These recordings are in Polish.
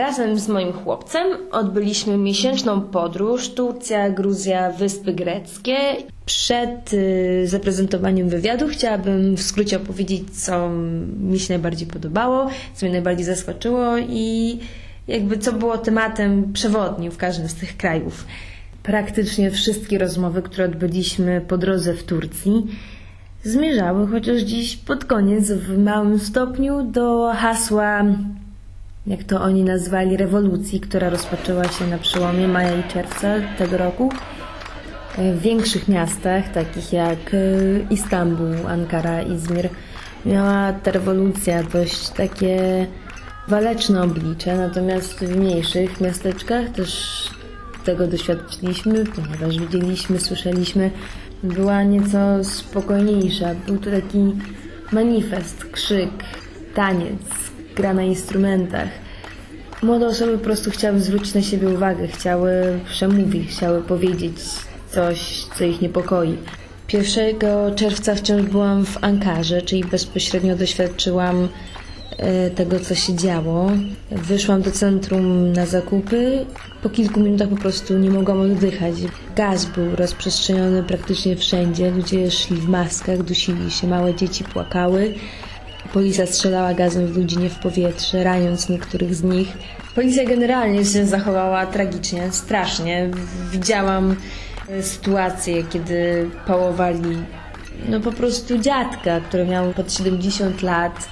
Razem z moim chłopcem odbyliśmy miesięczną podróż Turcja, Gruzja, Wyspy Greckie. Przed y, zaprezentowaniem wywiadu chciałabym w skrócie opowiedzieć, co mi się najbardziej podobało, co mnie najbardziej zaskoczyło i jakby co było tematem przewodnim w każdym z tych krajów. Praktycznie wszystkie rozmowy, które odbyliśmy po drodze w Turcji, zmierzały chociaż dziś pod koniec w małym stopniu do hasła jak to oni nazwali, rewolucji, która rozpoczęła się na przełomie maja i czerwca tego roku. W większych miastach, takich jak e, Istanbul, Ankara, Izmir, miała ta rewolucja dość takie waleczne oblicze, natomiast w mniejszych miasteczkach też tego doświadczyliśmy, ponieważ widzieliśmy, słyszeliśmy, była nieco spokojniejsza. Był to taki manifest, krzyk, taniec, gra na instrumentach. Młode osoby po prostu chciały zwrócić na siebie uwagę, chciały przemówić, chciały powiedzieć coś, co ich niepokoi. 1 czerwca wciąż byłam w Ankarze, czyli bezpośrednio doświadczyłam e, tego, co się działo. Wyszłam do centrum na zakupy. Po kilku minutach po prostu nie mogłam oddychać. Gaz był rozprzestrzeniony praktycznie wszędzie. Ludzie szli w maskach, dusili się, małe dzieci płakały. Policja strzelała gazem w ludzi, nie w powietrze, raniąc niektórych z nich. Policja generalnie się zachowała tragicznie, strasznie. Widziałam e, sytuacje, kiedy pałowali no po prostu dziadka, który miał pod 70 lat.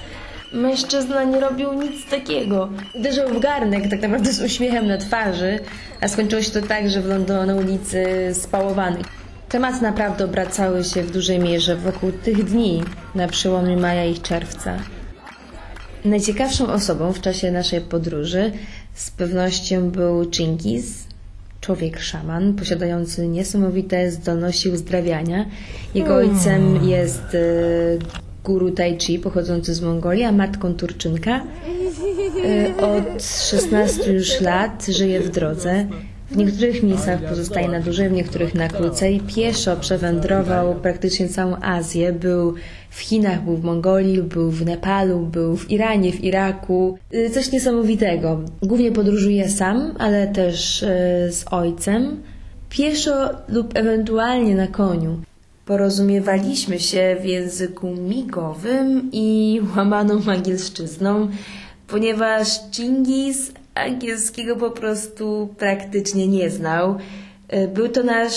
Mężczyzna nie robił nic takiego. Uderzył w garnek tak naprawdę z uśmiechem na twarzy, a skończyło się to tak, że wylądował na ulicy spałowany. Tematy naprawdę obracały się w dużej mierze wokół tych dni na przełomie maja i czerwca. Najciekawszą osobą w czasie naszej podróży z pewnością był Chingis, człowiek szaman posiadający niesamowite zdolności uzdrawiania. Jego ojcem jest e, guru tai chi pochodzący z Mongolii, a matką Turczynka. E, Od 16 już lat żyje w drodze. W niektórych miejscach pozostaje na dłużej, w niektórych na krócej. Pieszo przewędrował praktycznie całą Azję. Był w Chinach, był w Mongolii, był w Nepalu, był w Iranie, w Iraku. Y, Coś niesamowitego. Głównie podróżuje sam, ale też y, z ojcem. Pieszo lub ewentualnie na koniu. Porozumiewaliśmy się w języku migowym i łamaną angielszczyzną, ponieważ Chingis angielskiego po prostu praktycznie nie znał. Y, Był to nasz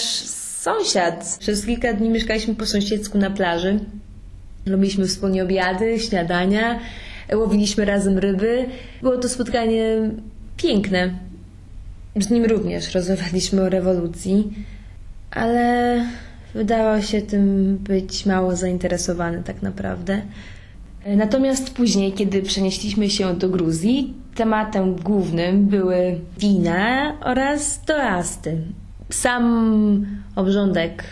sąsiad. Przez kilka dni mieszkaliśmy po sąsiedzku na plaży. Robiliśmy wspólnie obiady, śniadania, łowiliśmy razem ryby. Było to spotkanie piękne. Z nim również rozmawialiśmy o rewolucji, ale wydawał się tym być mało zainteresowany tak naprawdę. Natomiast później, kiedy przenieśliśmy się do Gruzji, tematem głównym były wina oraz toasty. Sam obrządek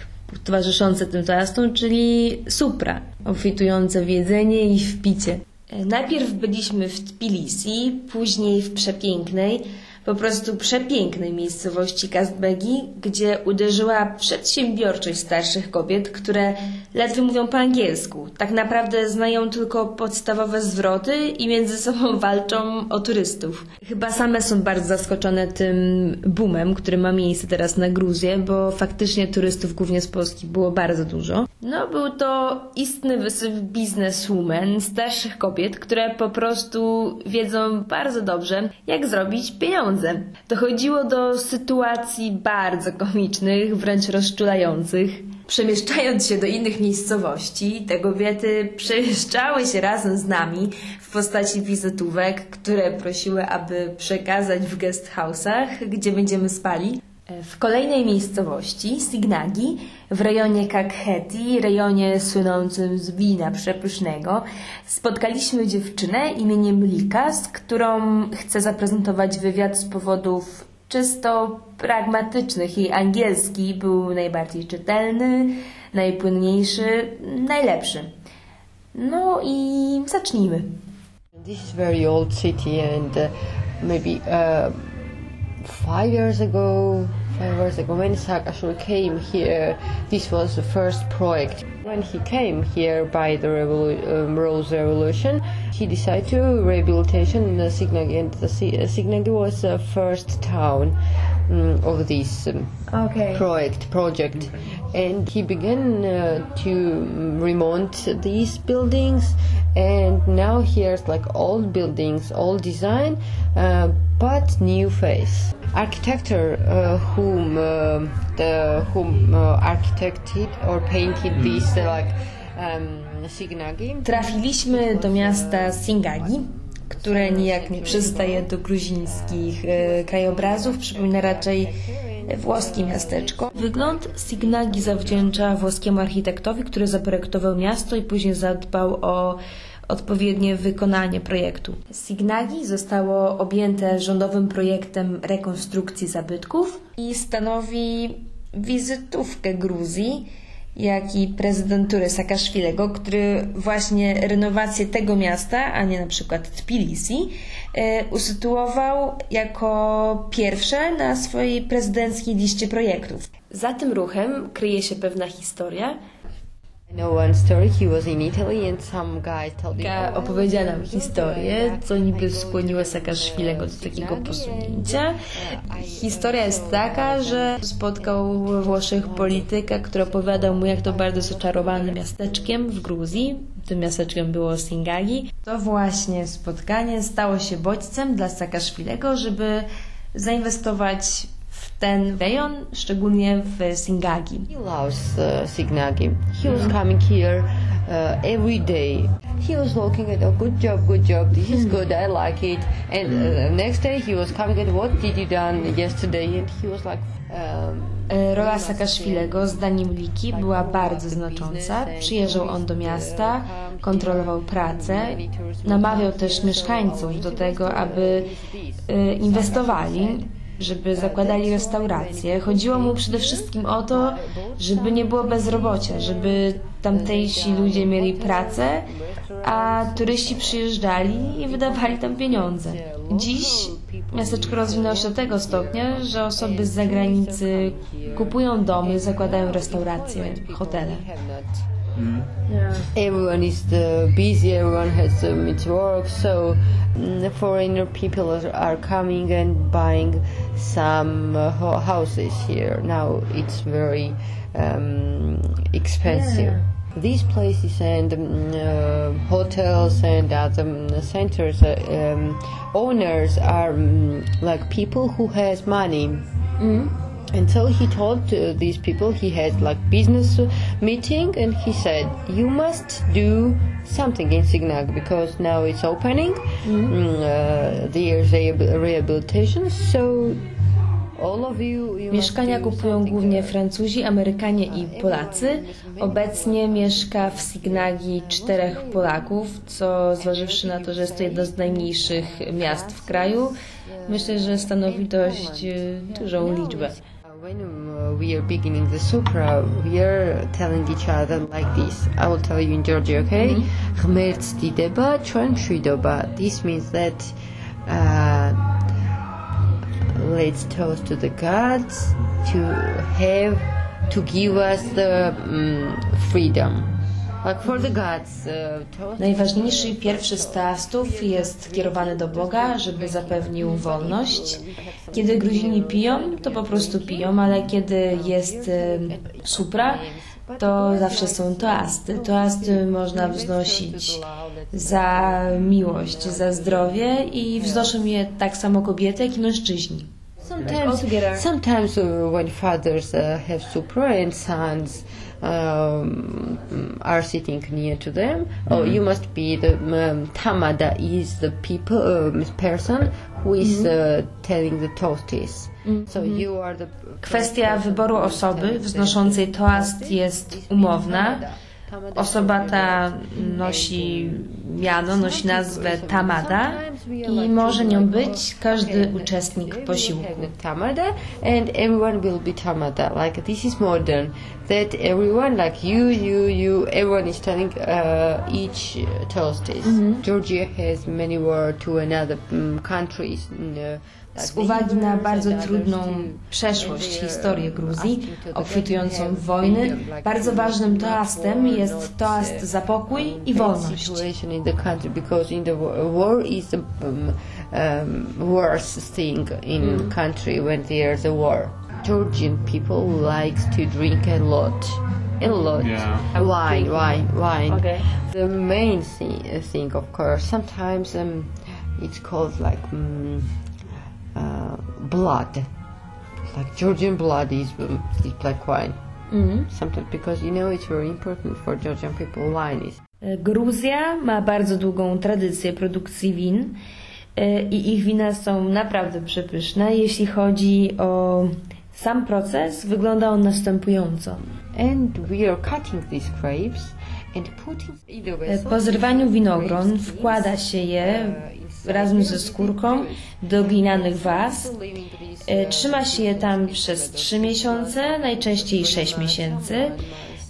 towarzyszący tym toastom, czyli supra, obfitujące w jedzenie i w picie. Najpierw byliśmy w Tbilisi, później w przepięknej, po prostu przepięknej miejscowości Kazbegi, gdzie uderzyła przedsiębiorczość starszych kobiet, które ledwie mówią po angielsku. Tak naprawdę znają tylko podstawowe zwroty i między sobą walczą o turystów. Chyba same są bardzo zaskoczone tym boomem, który ma miejsce teraz na Gruzję, bo faktycznie turystów głównie z Polski było bardzo dużo. No, był to istny wysyp bizneswoman, starszych kobiet, które po prostu wiedzą bardzo dobrze, jak zrobić pieniądze. Dochodziło do sytuacji bardzo komicznych, wręcz rozczulających. Przemieszczając się do innych miejscowości, te kobiety przemieszczały się razem z nami w postaci wizytówek, które prosiły, aby przekazać w guest house'ach, gdzie będziemy spali. W kolejnej miejscowości, Signagi, w rejonie Kakheti, rejonie słynącym z wina przepysznego, spotkaliśmy dziewczynę imieniem Lika, z którą chcę zaprezentować wywiad z powodów czysto pragmatycznych. Jej angielski był najbardziej czytelny, najpłynniejszy, najlepszy. No i zacznijmy. This is very old city, and uh, maybe uh, five years ago, years ago, when Saakashvili came here, this was the first project. When he came here by the revolu- um, Rose Revolution, he decided to rehabilitation in the Signagi, and the Si- Signagi was the first town um, of this um, Okej. project project and he began uh, to remount these buildings and now here's like old buildings old design uh, but new face architecture uh, whom uh, the whom uh, architected or painted this uh, like um, Signagi Trafiliśmy do miasta Singagi, które nijak nie przystaje do gruzińskich e, krajobrazów, przypomina raczej włoskie miasteczko. Wygląd Signagi zawdzięcza włoskiemu architektowi, który zaprojektował miasto i później zadbał o odpowiednie wykonanie projektu. Signagi zostało objęte rządowym projektem rekonstrukcji zabytków i stanowi wizytówkę Gruzji jak i prezydentury Saakaszwilego, który właśnie renowację tego miasta, a nie na przykład Tbilisi, e, usytuował jako pierwsze na swojej prezydenckiej liście projektów. Za tym ruchem kryje się pewna historia, opowiedziała nam historię, co niby skłoniło Saakaszwilego do takiego posunięcia. Historia jest taka, że spotkał we Włoszech polityka, który opowiadał mu, jak to bardzo zaczarowanym miasteczkiem w Gruzji, tym miasteczkiem było Singagi. To właśnie spotkanie stało się bodźcem dla Saakaszwilego, żeby zainwestować ten rejon, szczególnie w Singagi. He loves uh, Signagi. He was coming here uh, every day. He was looking at, oh, good job, good job. This is good. I like it. And uh, next day he was coming at, what did you done yesterday? And he was like, um, E, Rola Saakaszwilego, zdaniem Liki, była bardzo znacząca. Przyjeżdżał on do miasta, kontrolował pracę, namawiał też mieszkańców do tego, aby e, inwestowali, żeby zakładali restauracje. Chodziło mu przede wszystkim o to, żeby nie było bezrobocia, żeby tamtejsi ludzie mieli pracę, a turyści przyjeżdżali i wydawali tam pieniądze. Dziś miasteczko rozwinęło się do tego stopnia, że osoby z zagranicy kupują domy, zakładają restauracje, hotele. Not. Everyone is uh, busy. Everyone has um, its work. So mm, foreigner people are, coming and buying some uh, houses here. Now it's very um, expensive. These places and um, uh, hotels and other um, centers uh, um, owners are um, like people who has money. And so he told uh, these people he had like business uh, meeting, and he said, "You must do something in Signag because now it's opening. Mm, uh, a rehabilitation, so all of you." you must Mieszkania kupują głównie uh, Francuzi, Amerykanie i Polacy. Obecnie mieszka w Signagi czterech Polaków, co zważywszy na to, że jest to jedno z najmniejszych miast w kraju, myślę, że stanowi dość e, dużą liczbę. When uh, we are beginning the supra, we are telling each other like this. I will tell you in Georgia, okay? Mm-hmm. ღმერთს დიდება. This means that uh, let's toast to the gods to have to give us the um, freedom. Toast. Najważniejszy pierwszy z toastów jest kierowany do Boga, żeby zapewnił wolność. Kiedy Gruzini piją, to po prostu piją, ale kiedy jest e, supra, to zawsze są toasty. Toasty można wznosić za miłość, za zdrowie i wznoszą je tak samo kobiety, jak i mężczyźni. Sometimes, together. sometimes uh, when fathers uh, have supra and sons um, are sitting near to them, oh, you must be the um, tamada is the people um, person who is uh, telling the toasties. So you are the Kwestia wyboru osoby wznoszącej toast jest umowna. Osoba ta nosi miano, nosi nazwę Tamada i może nią być każdy uczestnik posiłku. Tamada and everyone will be Tamada. Like this is modern. That everyone, like you, you, you, everyone is telling uh, each toast is. Georgia has many words to another um, countries. uh, Z uwagi na bardzo trudną przeszłość, historię Gruzji, obfitującą w wojny, bardzo ważnym toastem jest toast za pokój i wolność. situation in the country because in the war, war is the um, um, worst thing in country when there's a war. Georgian people likes to drink a lot, a lot. Yeah. Wine, wine, wine. Okay. The main thing, thing of course, sometimes um, it's called like um, blood. Like Georgian blood is, um, is black wine. Sometimes because you know it's very important for Georgian people. Wine is Gruzja ma bardzo długą tradycję produkcji win e, i ich wina są naprawdę przepyszne. Jeśli chodzi o sam proces, wygląda on następująco. and we are cutting these grapes and putting in the E. Po zrywaniu winogron wkłada się je razem ze skórką do glinanych was. E, Trzyma się je tam przez 3 miesiące, najczęściej 6 miesięcy.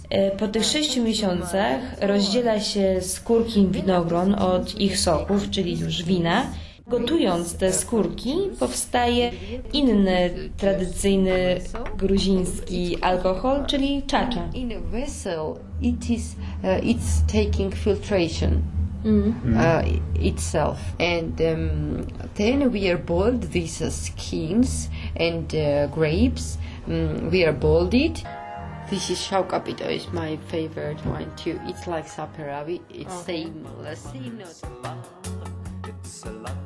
E, Po tych 6 miesiącach rozdziela się skórki winogron od ich soków, czyli już wina. Gotując te skórki powstaje inny tradycyjny gruziński alkohol, czyli czacza. in a vessel it is uh, it's taking filtration uh, itself. And um, then we are boiled these uh, skins and uh, grapes. Um, we are boiled it. This is shaukapito is my favorite wine too. It's like saperavi. It's same same note. It's a London